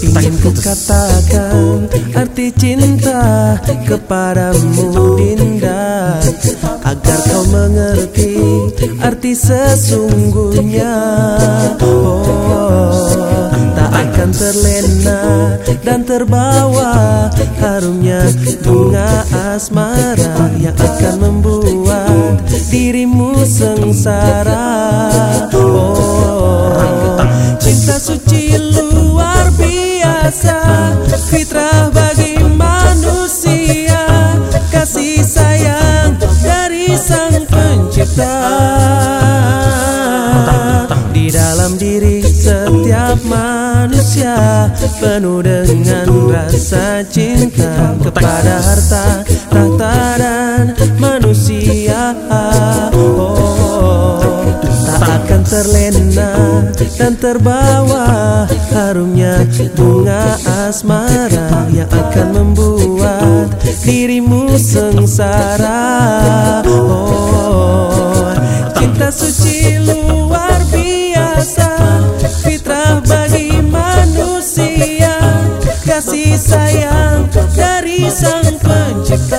Ingin ku katakan arti cinta kepadamu Dinda Agar kau mengerti arti sesungguhnya. Oh dan terbawa Harumnya bunga asmara yang akan membuat dirimu sengsara. Oh cinta suci luar biasa Fitrah bagi manusia Kasih sayang dari sang pencipta setiap manusia Penuh dengan rasa cinta Kepada harta, tahta dan manusia Oh tak akan terlena dan terbawa harumnya bunga asmara yang akan membuat dirimu sengsara. Oh, cinta suci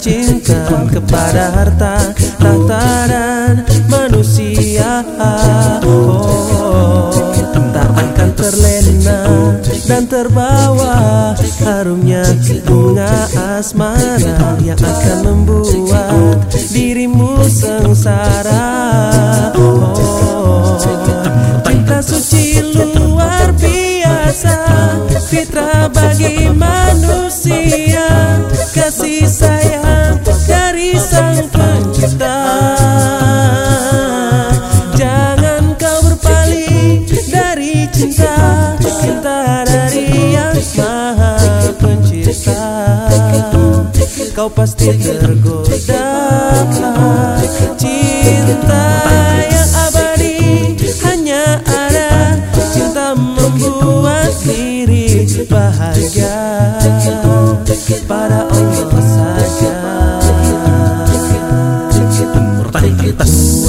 cinta Kepada harta, tahta dan manusia. Oh, tak akan terlena dan terbawa Harumnya bunga asmara Yang akan membuat dirimu sengsara sayang dari sang pencipta. Jangan kau berpaling dari cinta Cinta dari yang maha pencipta. Kau pasti tergoda Cinta yang abadi hanya ada. Cinta membuat diri bahagia patas.